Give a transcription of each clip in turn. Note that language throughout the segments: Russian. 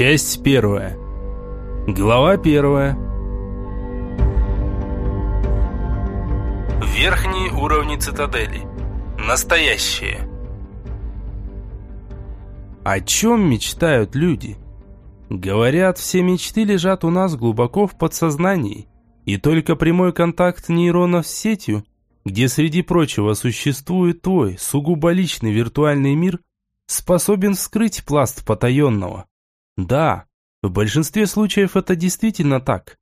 Часть первая. Глава первая. Верхние уровни цитадели. Настоящие. О чем мечтают люди? Говорят, все мечты лежат у нас глубоко в подсознании, и только прямой контакт нейронов с сетью, где среди прочего существует твой сугубо личный виртуальный мир, способен вскрыть пласт потаенного. Да, в большинстве случаев это действительно так.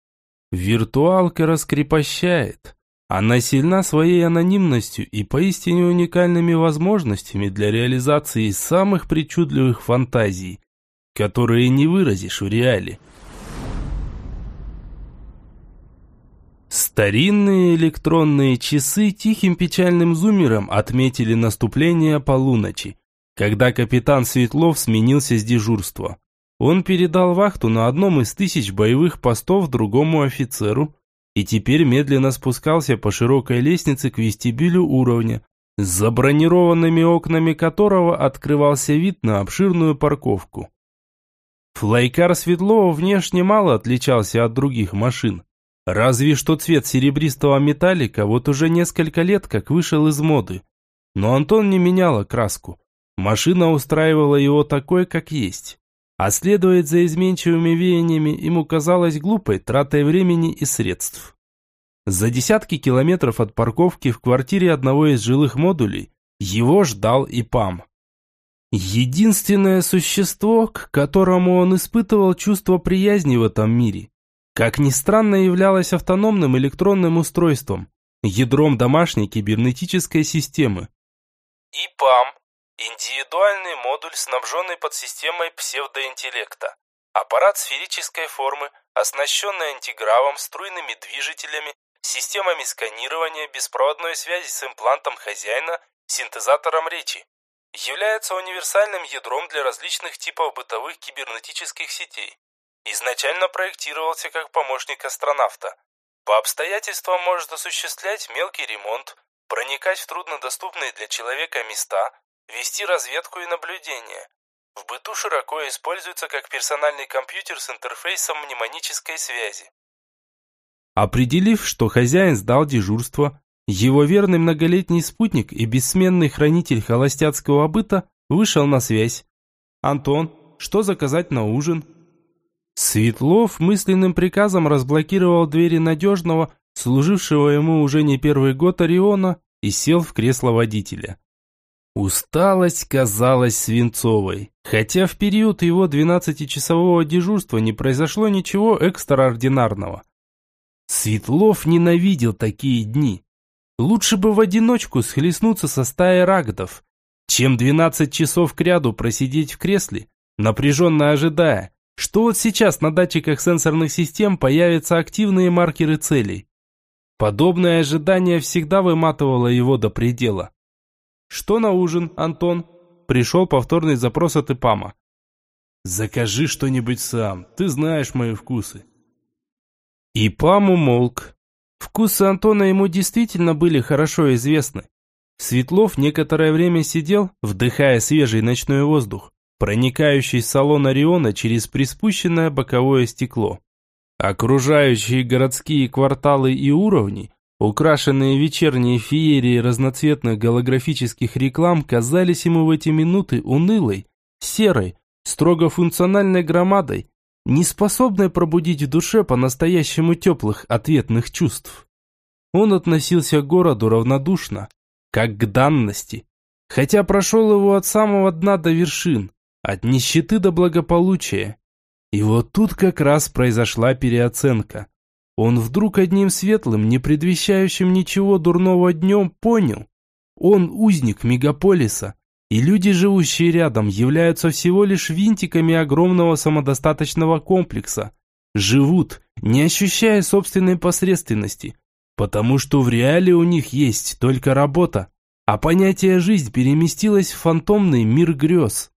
Виртуалка раскрепощает. Она сильна своей анонимностью и поистине уникальными возможностями для реализации самых причудливых фантазий, которые не выразишь в реале. Старинные электронные часы тихим печальным зумером отметили наступление полуночи, когда капитан Светлов сменился с дежурства. Он передал вахту на одном из тысяч боевых постов другому офицеру и теперь медленно спускался по широкой лестнице к вестибюлю уровня, с забронированными окнами которого открывался вид на обширную парковку. Флайкар Светлова внешне мало отличался от других машин. Разве что цвет серебристого металлика вот уже несколько лет как вышел из моды. Но Антон не менял окраску. Машина устраивала его такой, как есть а следовать за изменчивыми веяниями ему казалось глупой тратой времени и средств. За десятки километров от парковки в квартире одного из жилых модулей его ждал ИПАМ. Единственное существо, к которому он испытывал чувство приязни в этом мире, как ни странно являлось автономным электронным устройством, ядром домашней кибернетической системы. ИПАМ Индивидуальный модуль, снабженный подсистемой псевдоинтеллекта. Аппарат сферической формы, оснащенный антигравом, струйными движителями, системами сканирования, беспроводной связи с имплантом хозяина, синтезатором речи. Является универсальным ядром для различных типов бытовых кибернетических сетей. Изначально проектировался как помощник астронавта. По обстоятельствам может осуществлять мелкий ремонт, проникать в труднодоступные для человека места, вести разведку и наблюдение. В быту широко используется как персональный компьютер с интерфейсом мнемонической связи. Определив, что хозяин сдал дежурство, его верный многолетний спутник и бессменный хранитель холостяцкого быта вышел на связь. «Антон, что заказать на ужин?» Светлов мысленным приказом разблокировал двери надежного, служившего ему уже не первый год Ориона, и сел в кресло водителя. Усталость казалась свинцовой, хотя в период его 12-часового дежурства не произошло ничего экстраординарного. Светлов ненавидел такие дни. Лучше бы в одиночку схлестнуться со стаей рагдов, чем 12 часов кряду просидеть в кресле, напряженно ожидая, что вот сейчас на датчиках сенсорных систем появятся активные маркеры целей. Подобное ожидание всегда выматывало его до предела. «Что на ужин, Антон?» Пришел повторный запрос от Ипама. «Закажи что-нибудь сам, ты знаешь мои вкусы». Ипам умолк. Вкусы Антона ему действительно были хорошо известны. Светлов некоторое время сидел, вдыхая свежий ночной воздух, проникающий в салон Ориона через приспущенное боковое стекло. Окружающие городские кварталы и уровни Украшенные вечерние феерии разноцветных голографических реклам казались ему в эти минуты унылой, серой, строго функциональной громадой, не способной пробудить в душе по-настоящему теплых ответных чувств. Он относился к городу равнодушно, как к данности, хотя прошел его от самого дна до вершин, от нищеты до благополучия. И вот тут как раз произошла переоценка. Он вдруг одним светлым, не предвещающим ничего дурного днем понял. Он узник мегаполиса, и люди, живущие рядом, являются всего лишь винтиками огромного самодостаточного комплекса. Живут, не ощущая собственной посредственности, потому что в реале у них есть только работа, а понятие «жизнь» переместилось в фантомный мир грез.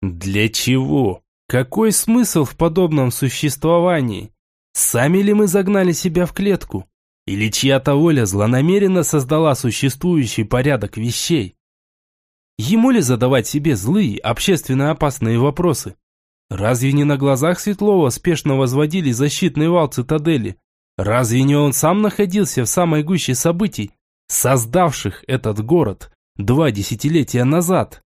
Для чего? Какой смысл в подобном существовании? Сами ли мы загнали себя в клетку? Или чья-то воля злонамеренно создала существующий порядок вещей? Ему ли задавать себе злые, общественно опасные вопросы? Разве не на глазах Светлова спешно возводили защитный вал цитадели? Разве не он сам находился в самой гуще событий, создавших этот город два десятилетия назад?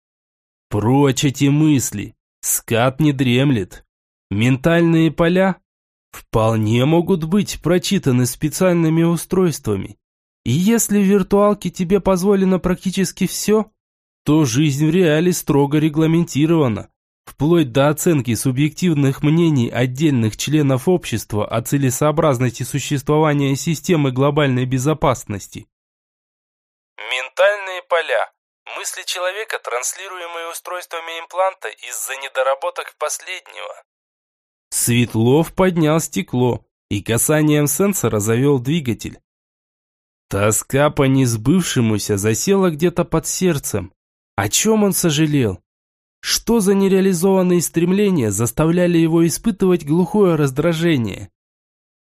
Прочь эти мысли. Скат не дремлет. Ментальные поля вполне могут быть прочитаны специальными устройствами. И если в виртуалке тебе позволено практически все, то жизнь в реале строго регламентирована, вплоть до оценки субъективных мнений отдельных членов общества о целесообразности существования системы глобальной безопасности. Ментальные поля. Мысли человека, транслируемые устройствами импланта из-за недоработок последнего. Светлов поднял стекло и касанием сенсора завел двигатель. Тоска по несбывшемуся засела где-то под сердцем. О чем он сожалел? Что за нереализованные стремления заставляли его испытывать глухое раздражение?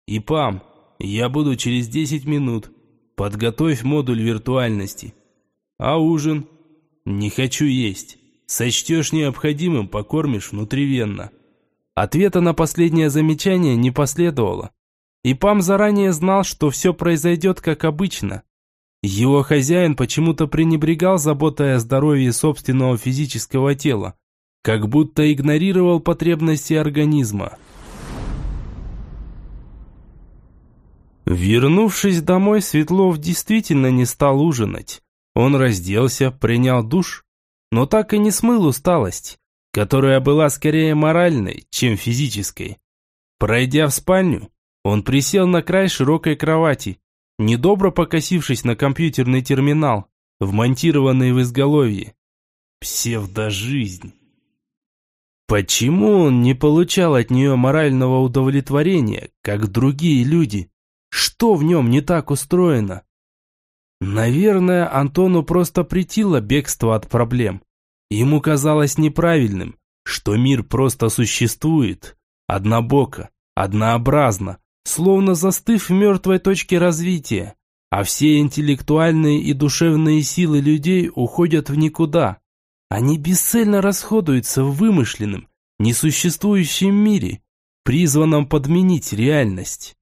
«Ипам, я буду через 10 минут. Подготовь модуль виртуальности. А ужин? Не хочу есть. Сочтешь необходимым, покормишь внутривенно». Ответа на последнее замечание не последовало. И Пам заранее знал, что все произойдет как обычно. Его хозяин почему-то пренебрегал заботой о здоровье собственного физического тела, как будто игнорировал потребности организма. Вернувшись домой, Светлов действительно не стал ужинать. Он разделся, принял душ, но так и не смыл усталость, которая была скорее моральной, чем физической. Пройдя в спальню, он присел на край широкой кровати, недобро покосившись на компьютерный терминал, вмонтированный в изголовье. Псевдожизнь. Почему он не получал от нее морального удовлетворения, как другие люди? Что в нем не так устроено? Наверное, Антону просто притило бегство от проблем. Ему казалось неправильным, что мир просто существует, однобоко, однообразно, словно застыв в мертвой точке развития, а все интеллектуальные и душевные силы людей уходят в никуда. Они бесцельно расходуются в вымышленном, несуществующем мире, призванном подменить реальность.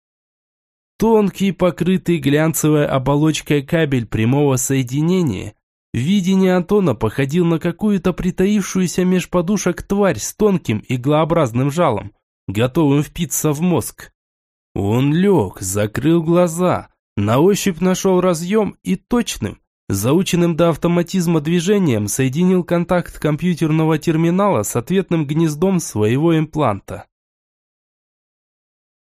Тонкий, покрытый глянцевой оболочкой кабель прямого соединения в видении Антона походил на какую-то притаившуюся меж подушек тварь с тонким иглообразным жалом, готовым впиться в мозг. Он лег, закрыл глаза, на ощупь нашел разъем и точным, заученным до автоматизма движением соединил контакт компьютерного терминала с ответным гнездом своего импланта.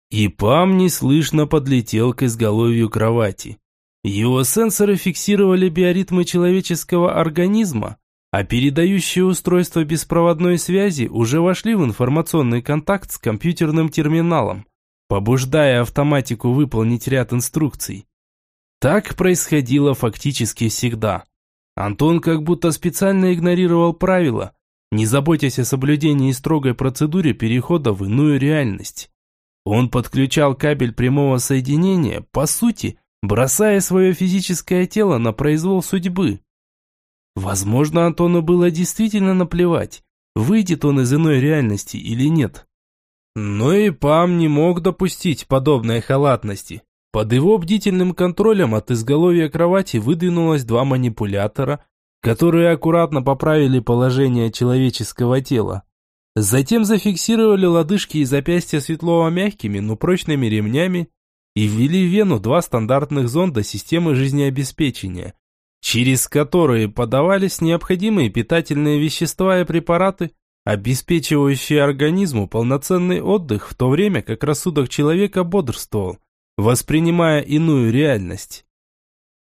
И ПАМ неслышно подлетел к изголовью кровати. Его сенсоры фиксировали биоритмы человеческого организма, а передающие устройства беспроводной связи уже вошли в информационный контакт с компьютерным терминалом побуждая автоматику выполнить ряд инструкций. Так происходило фактически всегда. Антон как будто специально игнорировал правила, не заботясь о соблюдении строгой процедуре перехода в иную реальность. Он подключал кабель прямого соединения, по сути, бросая свое физическое тело на произвол судьбы. Возможно, Антону было действительно наплевать, выйдет он из иной реальности или нет. Но и Пам не мог допустить подобной халатности. Под его бдительным контролем от изголовья кровати выдвинулось два манипулятора, которые аккуратно поправили положение человеческого тела. Затем зафиксировали лодыжки и запястья Светлова мягкими, но прочными ремнями и ввели в вену два стандартных зонда системы жизнеобеспечения, через которые подавались необходимые питательные вещества и препараты, обеспечивающие организму полноценный отдых в то время, как рассудок человека бодрствовал, воспринимая иную реальность.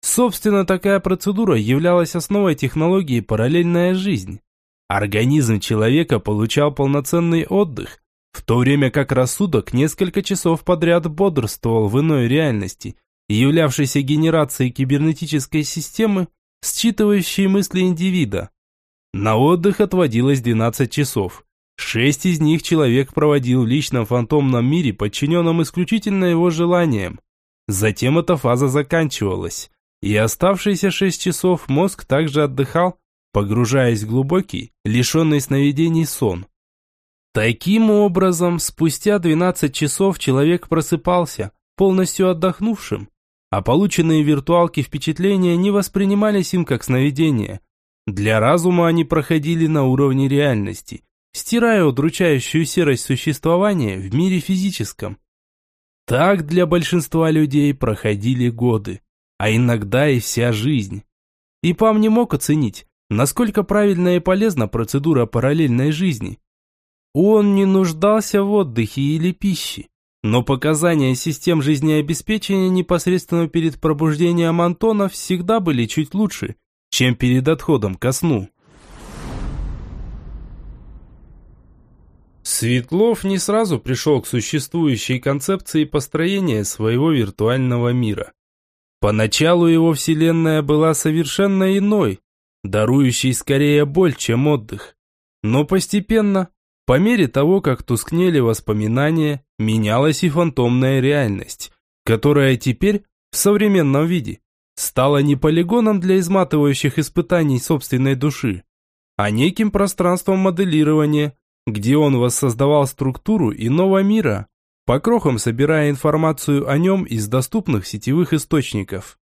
Собственно, такая процедура являлась основой технологии «параллельная жизнь». Организм человека получал полноценный отдых, в то время как рассудок несколько часов подряд бодрствовал в иной реальности, являвшейся генерацией кибернетической системы, считывающей мысли индивида. На отдых отводилось 12 часов. Шесть из них человек проводил в личном фантомном мире, подчиненном исключительно его желаниям. Затем эта фаза заканчивалась, и оставшиеся шесть часов мозг также отдыхал, погружаясь в глубокий, лишенный сновидений сон. Таким образом, спустя 12 часов человек просыпался, полностью отдохнувшим, а полученные виртуалки впечатления не воспринимались им как сновидения. Для разума они проходили на уровне реальности, стирая удручающую серость существования в мире физическом. Так для большинства людей проходили годы, а иногда и вся жизнь. И Пам не мог оценить, насколько правильна и полезна процедура параллельной жизни. Он не нуждался в отдыхе или пище, но показания систем жизнеобеспечения непосредственно перед пробуждением Антона всегда были чуть лучше, чем перед отходом ко сну. Светлов не сразу пришел к существующей концепции построения своего виртуального мира. Поначалу его вселенная была совершенно иной, дарующей скорее боль, чем отдых. Но постепенно, по мере того, как тускнели воспоминания, менялась и фантомная реальность, которая теперь, в современном виде, стала не полигоном для изматывающих испытаний собственной души, а неким пространством моделирования, где он воссоздавал структуру иного мира, по крохам собирая информацию о нем из доступных сетевых источников.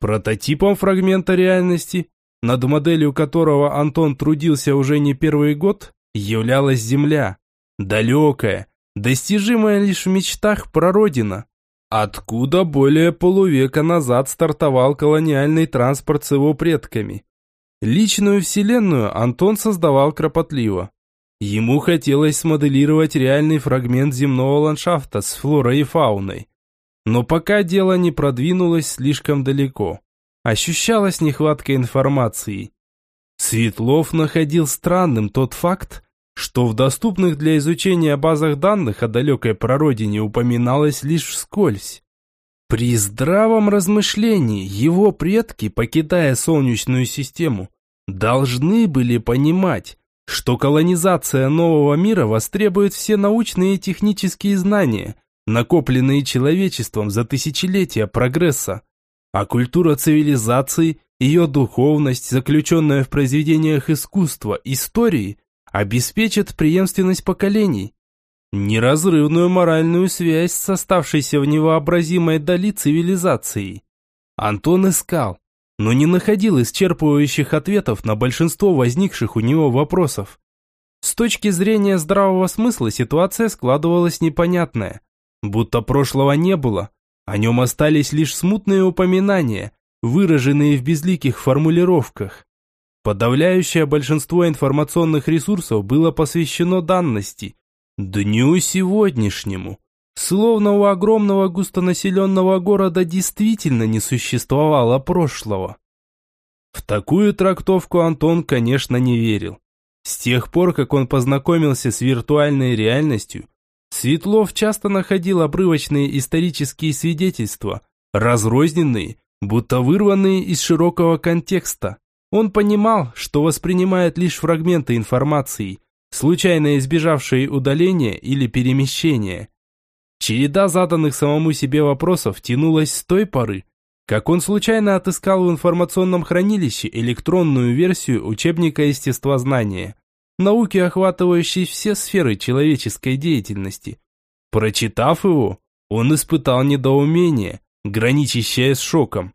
Прототипом фрагмента реальности, над моделью которого Антон трудился уже не первый год, являлась Земля, далекая, достижимая лишь в мечтах прародина, откуда более полувека назад стартовал колониальный транспорт с его предками. Личную вселенную Антон создавал кропотливо, Ему хотелось смоделировать реальный фрагмент земного ландшафта с флорой и фауной. Но пока дело не продвинулось слишком далеко. Ощущалась нехватка информации. Светлов находил странным тот факт, что в доступных для изучения базах данных о далекой прародине упоминалось лишь вскользь. При здравом размышлении его предки, покидая Солнечную систему, должны были понимать, что колонизация нового мира востребует все научные и технические знания, накопленные человечеством за тысячелетия прогресса. А культура цивилизации, ее духовность, заключенная в произведениях искусства, истории, обеспечит преемственность поколений. Неразрывную моральную связь с оставшейся в невообразимой дали цивилизацией. Антон искал, но не находил исчерпывающих ответов на большинство возникших у него вопросов. С точки зрения здравого смысла ситуация складывалась непонятная, будто прошлого не было, о нем остались лишь смутные упоминания, выраженные в безликих формулировках. Подавляющее большинство информационных ресурсов было посвящено данности, дню сегодняшнему. Словно у огромного густонаселенного города действительно не существовало прошлого. В такую трактовку Антон, конечно, не верил. С тех пор, как он познакомился с виртуальной реальностью, Светлов часто находил обрывочные исторические свидетельства, разрозненные, будто вырванные из широкого контекста. Он понимал, что воспринимает лишь фрагменты информации, случайно избежавшие удаления или перемещения – Череда заданных самому себе вопросов тянулась с той поры, как он случайно отыскал в информационном хранилище электронную версию учебника естествознания, науки, охватывающей все сферы человеческой деятельности. Прочитав его, он испытал недоумение, граничащее с шоком.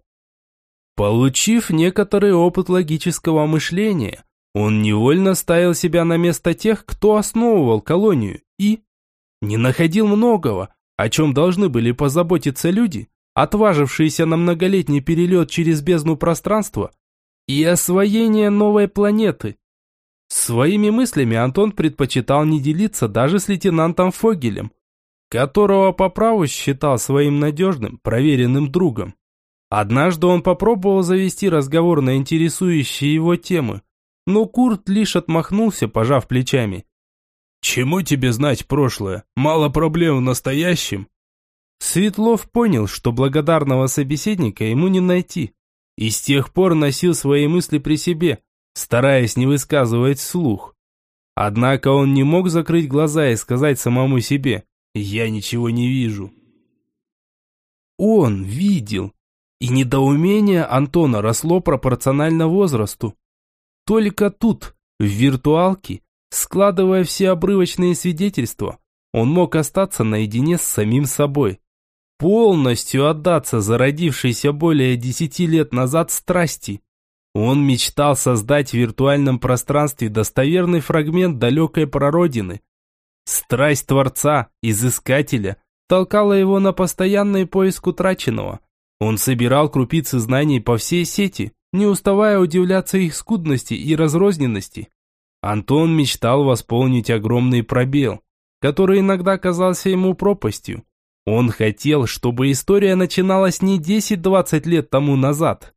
Получив некоторый опыт логического мышления, он невольно ставил себя на место тех, кто основывал колонию, и не находил многого, о чем должны были позаботиться люди, отважившиеся на многолетний перелет через бездну пространства и освоение новой планеты. Своими мыслями Антон предпочитал не делиться даже с лейтенантом Фогелем, которого по праву считал своим надежным, проверенным другом. Однажды он попробовал завести разговор на интересующие его темы, но Курт лишь отмахнулся, пожав плечами. «Чему тебе знать прошлое? Мало проблем в настоящем». Светлов понял, что благодарного собеседника ему не найти, и с тех пор носил свои мысли при себе, стараясь не высказывать вслух. Однако он не мог закрыть глаза и сказать самому себе «Я ничего не вижу». Он видел, и недоумение Антона росло пропорционально возрасту. Только тут, в виртуалке, Складывая все обрывочные свидетельства, он мог остаться наедине с самим собой. Полностью отдаться зародившейся более десяти лет назад страсти. Он мечтал создать в виртуальном пространстве достоверный фрагмент далекой прародины. Страсть Творца, Изыскателя, толкала его на постоянный поиск утраченного. Он собирал крупицы знаний по всей сети, не уставая удивляться их скудности и разрозненности. Антон мечтал восполнить огромный пробел, который иногда казался ему пропастью. Он хотел, чтобы история начиналась не 10-20 лет тому назад.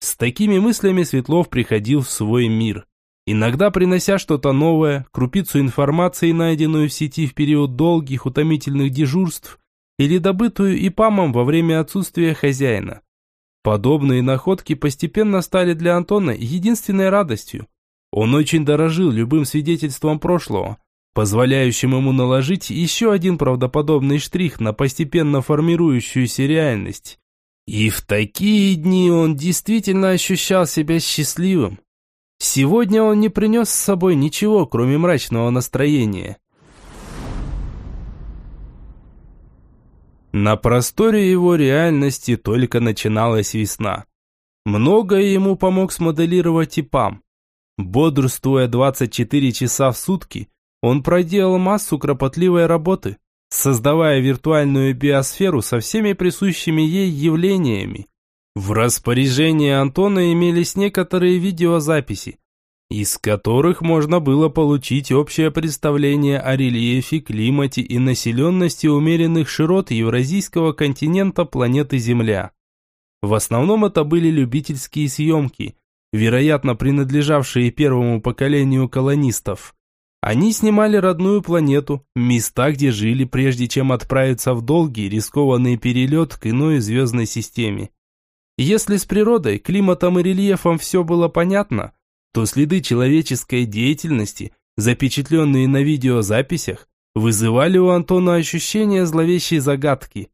С такими мыслями Светлов приходил в свой мир. Иногда принося что-то новое, крупицу информации, найденную в сети в период долгих утомительных дежурств, или добытую ИПАМом во время отсутствия хозяина. Подобные находки постепенно стали для Антона единственной радостью. Он очень дорожил любым свидетельством прошлого, позволяющим ему наложить еще один правдоподобный штрих на постепенно формирующуюся реальность. И в такие дни он действительно ощущал себя счастливым. Сегодня он не принес с собой ничего, кроме мрачного настроения. На просторе его реальности только начиналась весна. Многое ему помог смоделировать ИПАМ. Бодрствуя 24 часа в сутки, он проделал массу кропотливой работы, создавая виртуальную биосферу со всеми присущими ей явлениями. В распоряжении Антона имелись некоторые видеозаписи, из которых можно было получить общее представление о рельефе, климате и населенности умеренных широт евразийского континента планеты Земля. В основном это были любительские съемки, вероятно принадлежавшие первому поколению колонистов. Они снимали родную планету, места, где жили, прежде чем отправиться в долгий рискованный перелет к иной звездной системе. Если с природой, климатом и рельефом все было понятно – то следы человеческой деятельности, запечатленные на видеозаписях, вызывали у Антона ощущение зловещей загадки.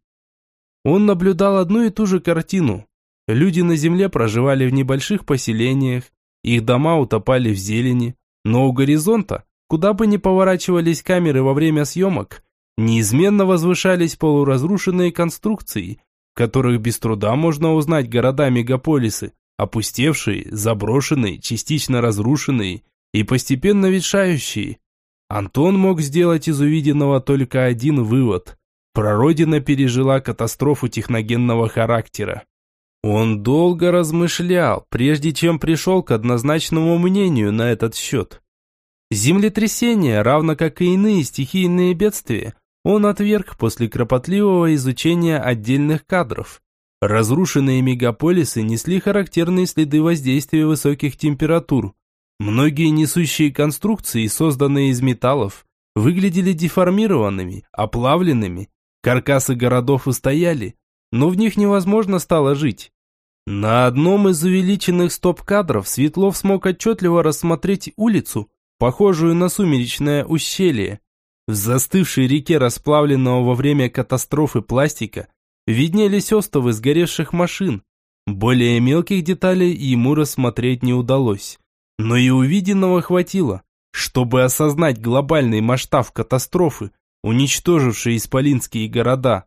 Он наблюдал одну и ту же картину. Люди на земле проживали в небольших поселениях, их дома утопали в зелени, но у горизонта, куда бы ни поворачивались камеры во время съемок, неизменно возвышались полуразрушенные конструкции, в которых без труда можно узнать города-мегаполисы, опустевшие, заброшенные, частично разрушенные и постепенно ветшающие. Антон мог сделать из увиденного только один вывод. Прародина пережила катастрофу техногенного характера. Он долго размышлял, прежде чем пришел к однозначному мнению на этот счет. Землетрясения, равно как и иные стихийные бедствия, он отверг после кропотливого изучения отдельных кадров. Разрушенные мегаполисы несли характерные следы воздействия высоких температур. Многие несущие конструкции, созданные из металлов, выглядели деформированными, оплавленными. Каркасы городов устояли, но в них невозможно стало жить. На одном из увеличенных стоп-кадров Светлов смог отчетливо рассмотреть улицу, похожую на сумеречное ущелье. В застывшей реке расплавленного во время катастрофы пластика виднелись остовы сгоревших машин. Более мелких деталей ему рассмотреть не удалось. Но и увиденного хватило, чтобы осознать глобальный масштаб катастрофы, уничтожившей исполинские города.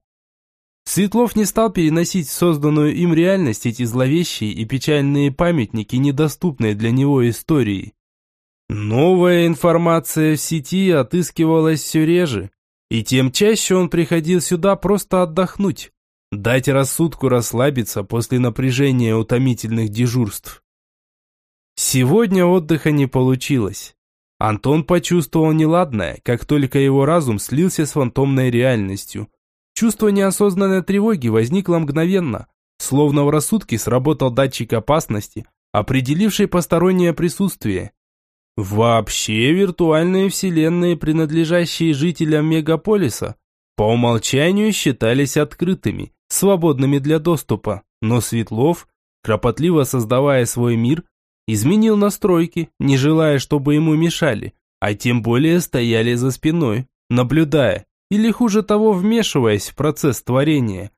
Светлов не стал переносить в созданную им реальность эти зловещие и печальные памятники, недоступные для него истории. Новая информация в сети отыскивалась все реже, и тем чаще он приходил сюда просто отдохнуть, Дать рассудку расслабиться после напряжения утомительных дежурств. Сегодня отдыха не получилось. Антон почувствовал неладное, как только его разум слился с фантомной реальностью. Чувство неосознанной тревоги возникло мгновенно, словно в рассудке сработал датчик опасности, определивший постороннее присутствие. Вообще виртуальные вселенные, принадлежащие жителям мегаполиса, по умолчанию считались открытыми, свободными для доступа, но Светлов, кропотливо создавая свой мир, изменил настройки, не желая, чтобы ему мешали, а тем более стояли за спиной, наблюдая, или хуже того, вмешиваясь в процесс творения.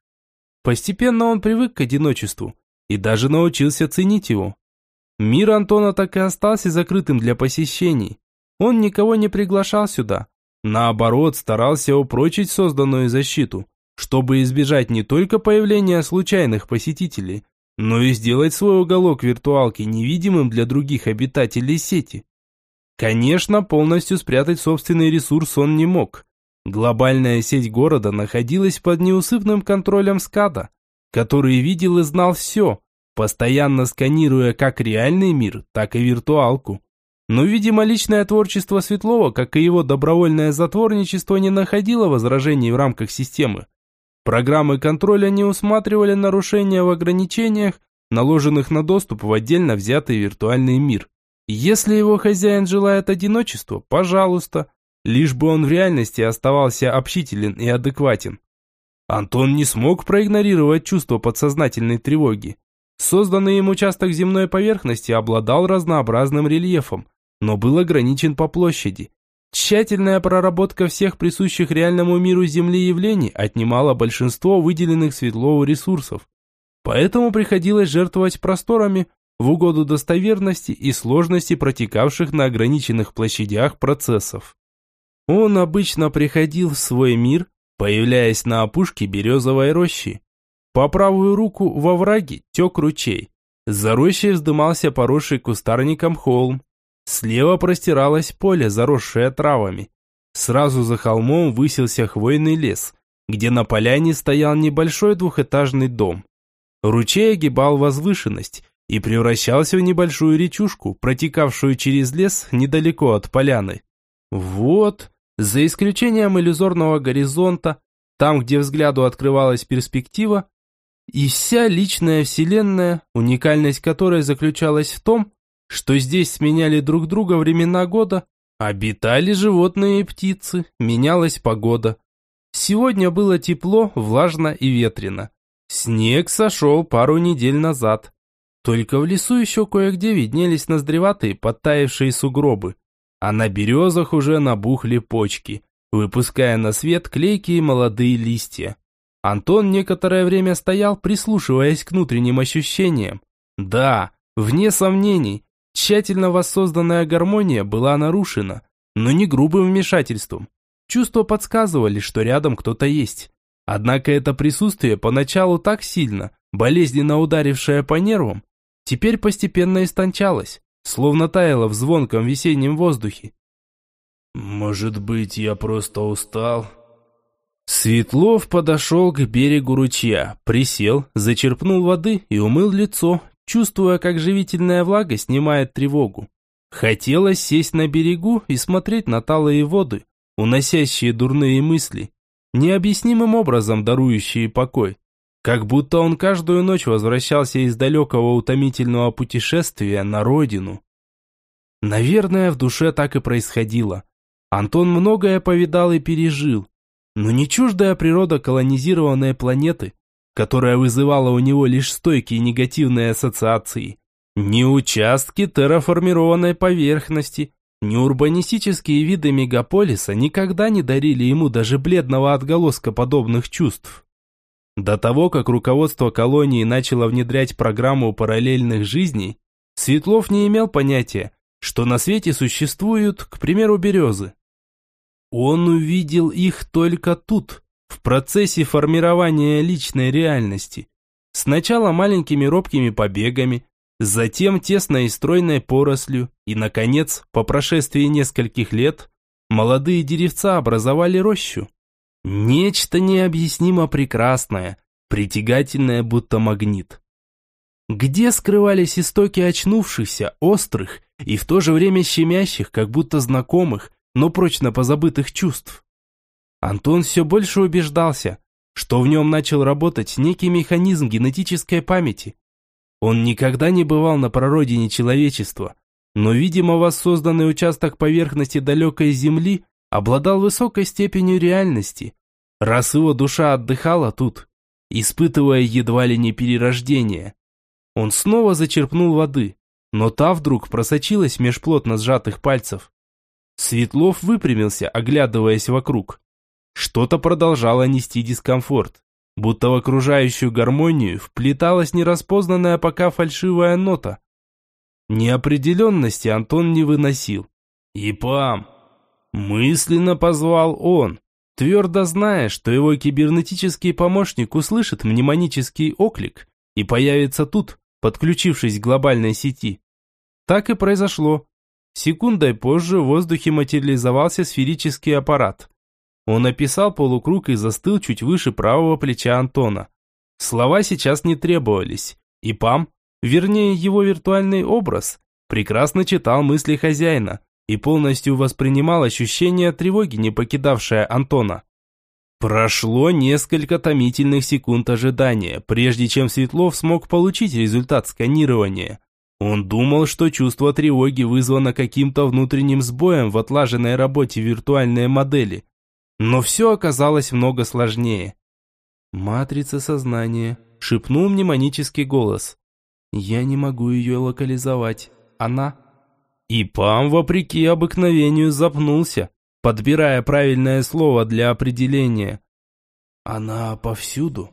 Постепенно он привык к одиночеству и даже научился ценить его. Мир Антона так и остался закрытым для посещений. он никого не приглашал сюда. Наоборот, старался упрочить созданную защиту, чтобы избежать не только появления случайных посетителей, но и сделать свой уголок виртуалки невидимым для других обитателей сети. Конечно, полностью спрятать собственный ресурс он не мог. Глобальная сеть города находилась под неусыпным контролем скада, который видел и знал все, постоянно сканируя как реальный мир, так и виртуалку. Но, видимо, личное творчество Светлова, как и его добровольное затворничество, не находило возражений в рамках системы. Программы контроля не усматривали нарушения в ограничениях, наложенных на доступ в отдельно взятый виртуальный мир. Если его хозяин желает одиночества, пожалуйста, лишь бы он в реальности оставался общителен и адекватен. Антон не смог проигнорировать чувство подсознательной тревоги. Созданный им участок земной поверхности обладал разнообразным рельефом, но был ограничен по площади. Тщательная проработка всех присущих реальному миру Земли явлений отнимала большинство выделенных Светлову ресурсов. Поэтому приходилось жертвовать просторами в угоду достоверности и сложности протекавших на ограниченных площадях процессов. Он обычно приходил в свой мир, появляясь на опушке березовой рощи. По правую руку во враге тек ручей. За рощей вздымался поросший кустарником холм, Слева простиралось поле, заросшее травами. Сразу за холмом высился хвойный лес, где на поляне стоял небольшой двухэтажный дом. Ручей огибал возвышенность и превращался в небольшую речушку, протекавшую через лес недалеко от поляны. Вот, за исключением иллюзорного горизонта, там, где взгляду открывалась перспектива, и вся личная вселенная, уникальность которой заключалась в том, что здесь сменяли друг друга времена года, обитали животные и птицы, менялась погода. Сегодня было тепло, влажно и ветрено. Снег сошел пару недель назад. Только в лесу еще кое-где виднелись ноздреватые подтаявшие сугробы, а на березах уже набухли почки, выпуская на свет клейкие молодые листья. Антон некоторое время стоял, прислушиваясь к внутренним ощущениям. Да, вне сомнений, Тщательно воссозданная гармония была нарушена, но не грубым вмешательством. Чувства подсказывали, что рядом кто-то есть. Однако это присутствие поначалу так сильно, болезненно ударившее по нервам, теперь постепенно истончалось, словно таяло в звонком весеннем воздухе. «Может быть, я просто устал?» Светлов подошел к берегу ручья, присел, зачерпнул воды и умыл лицо, чувствуя, как живительная влага снимает тревогу. Хотелось сесть на берегу и смотреть на талые воды, уносящие дурные мысли, необъяснимым образом дарующие покой. Как будто он каждую ночь возвращался из далекого утомительного путешествия на родину. Наверное, в душе так и происходило. Антон многое повидал и пережил, но не чуждая природа колонизированной планеты которая вызывала у него лишь стойкие негативные ассоциации. Ни участки терраформированной поверхности, ни урбанистические виды мегаполиса никогда не дарили ему даже бледного отголоска подобных чувств. До того, как руководство колонии начало внедрять программу параллельных жизней, Светлов не имел понятия, что на свете существуют, к примеру, березы. Он увидел их только тут, в процессе формирования личной реальности. Сначала маленькими робкими побегами, затем тесной и стройной порослью, и, наконец, по прошествии нескольких лет, молодые деревца образовали рощу. Нечто необъяснимо прекрасное, притягательное, будто магнит. Где скрывались истоки очнувшихся, острых и в то же время щемящих, как будто знакомых, но прочно позабытых чувств? Антон все больше убеждался, что в нем начал работать некий механизм генетической памяти. Он никогда не бывал на прародине человечества, но, видимо, воссозданный участок поверхности далекой Земли обладал высокой степенью реальности, раз его душа отдыхала тут, испытывая едва ли не перерождение. Он снова зачерпнул воды, но та вдруг просочилась меж плотно сжатых пальцев. Светлов выпрямился, оглядываясь вокруг. Что-то продолжало нести дискомфорт, будто в окружающую гармонию вплеталась нераспознанная пока фальшивая нота. Неопределенности Антон не выносил. «Ипам!» Мысленно позвал он, твердо зная, что его кибернетический помощник услышит мнемонический оклик и появится тут, подключившись к глобальной сети. Так и произошло. Секундой позже в воздухе материализовался сферический аппарат. Он описал полукруг и застыл чуть выше правого плеча Антона. Слова сейчас не требовались, и Пам, вернее его виртуальный образ, прекрасно читал мысли хозяина и полностью воспринимал ощущение тревоги, не покидавшее Антона. Прошло несколько томительных секунд ожидания, прежде чем Светлов смог получить результат сканирования. Он думал, что чувство тревоги вызвано каким-то внутренним сбоем в отлаженной работе виртуальной модели. Но все оказалось много сложнее. «Матрица сознания», – шепнул мнемонический голос. «Я не могу ее локализовать. Она...» И Пам, вопреки обыкновению, запнулся, подбирая правильное слово для определения. «Она повсюду».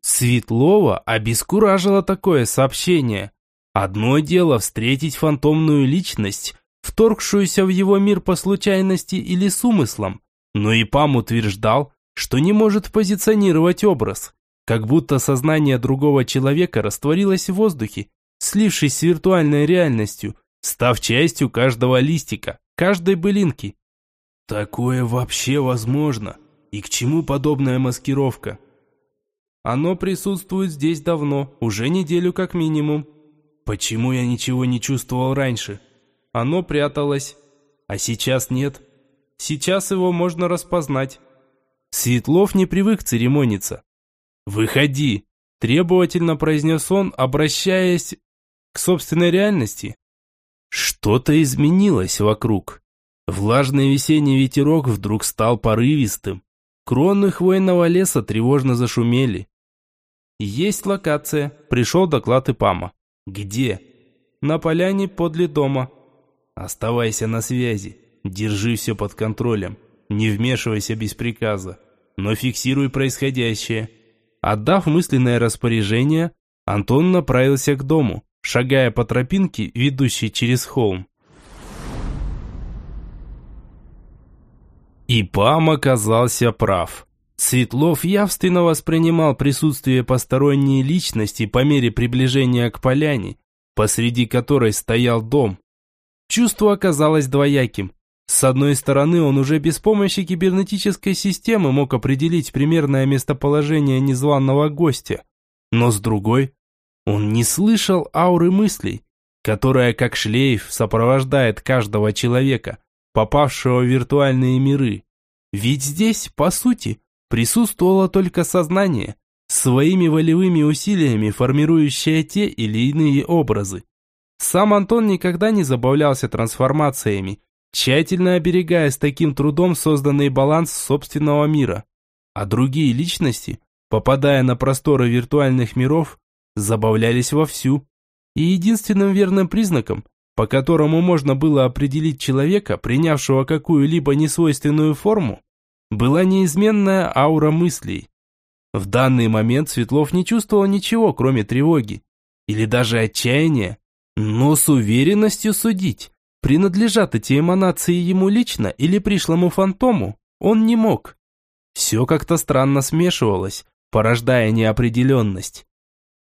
Светлова обескуражило такое сообщение. Одно дело встретить фантомную личность, вторгшуюся в его мир по случайности или с умыслом, но и Пам утверждал, что не может позиционировать образ, как будто сознание другого человека растворилось в воздухе, слившись с виртуальной реальностью, став частью каждого листика, каждой былинки. Такое вообще возможно? И к чему подобная маскировка? Оно присутствует здесь давно, уже неделю как минимум. Почему я ничего не чувствовал раньше? Оно пряталось, а сейчас нет. Сейчас его можно распознать. Светлов не привык церемониться. «Выходи!» – требовательно произнес он, обращаясь к собственной реальности. Что-то изменилось вокруг. Влажный весенний ветерок вдруг стал порывистым. Кроны хвойного леса тревожно зашумели. «Есть локация», – пришел доклад Ипама. «Где?» «На поляне подле дома». «Оставайся на связи, держи все под контролем, не вмешивайся без приказа, но фиксируй происходящее». Отдав мысленное распоряжение, Антон направился к дому, шагая по тропинке, ведущей через холм. И Пам оказался прав. Светлов явственно воспринимал присутствие посторонней личности по мере приближения к поляне, посреди которой стоял дом. Чувство оказалось двояким. С одной стороны, он уже без помощи кибернетической системы мог определить примерное местоположение незваного гостя. Но с другой, он не слышал ауры мыслей, которая как шлейф сопровождает каждого человека – попавшего в виртуальные миры. Ведь здесь, по сути, присутствовало только сознание, своими волевыми усилиями формирующее те или иные образы. Сам Антон никогда не забавлялся трансформациями, тщательно оберегая с таким трудом созданный баланс собственного мира. А другие личности, попадая на просторы виртуальных миров, забавлялись вовсю. И единственным верным признаком, по которому можно было определить человека, принявшего какую-либо несвойственную форму, была неизменная аура мыслей. В данный момент Светлов не чувствовал ничего, кроме тревоги или даже отчаяния, но с уверенностью судить, принадлежат эти эманации ему лично или пришлому фантому, он не мог. Все как-то странно смешивалось, порождая неопределенность.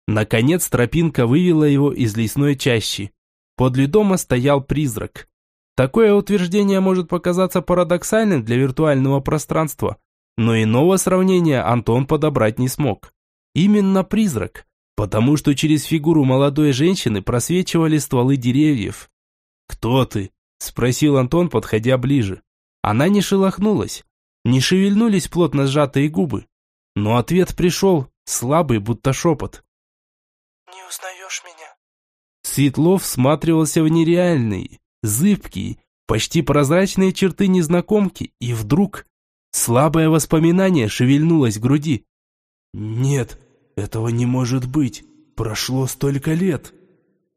Наконец тропинка вывела его из лесной чащи. Подле дома стоял призрак. Такое утверждение может показаться парадоксальным для виртуального пространства, но иного сравнения Антон подобрать не смог. Именно призрак, потому что через фигуру молодой женщины просвечивали стволы деревьев. «Кто ты?» – спросил Антон, подходя ближе. Она не шелохнулась, не шевельнулись плотно сжатые губы. Но ответ пришел, слабый, будто шепот. «Не узнаешь меня?» Светлов всматривался в нереальные, зыбкие, почти прозрачные черты незнакомки, и вдруг слабое воспоминание шевельнулось в груди. «Нет, этого не может быть. Прошло столько лет».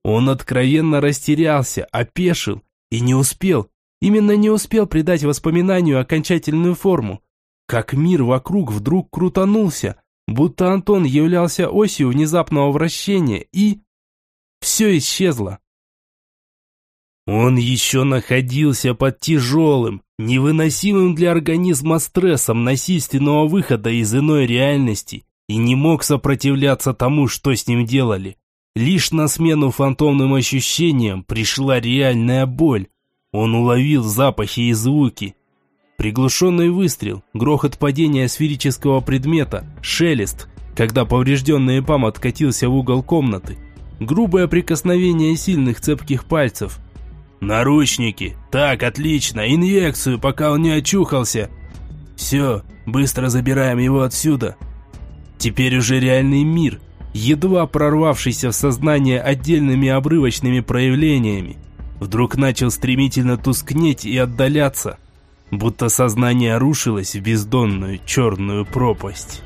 Он откровенно растерялся, опешил и не успел, именно не успел придать воспоминанию окончательную форму. Как мир вокруг вдруг крутанулся, будто Антон являлся осью внезапного вращения и... Все исчезло. Он еще находился под тяжелым, невыносимым для организма стрессом насильственного выхода из иной реальности и не мог сопротивляться тому, что с ним делали. Лишь на смену фантомным ощущениям пришла реальная боль. Он уловил запахи и звуки. Приглушенный выстрел, грохот падения сферического предмета, шелест, когда поврежденный ПАМ откатился в угол комнаты, грубое прикосновение сильных цепких пальцев. «Наручники! Так, отлично! Инъекцию, пока он не очухался!» «Все, быстро забираем его отсюда!» Теперь уже реальный мир, едва прорвавшийся в сознание отдельными обрывочными проявлениями, вдруг начал стремительно тускнеть и отдаляться, будто сознание рушилось в бездонную черную пропасть.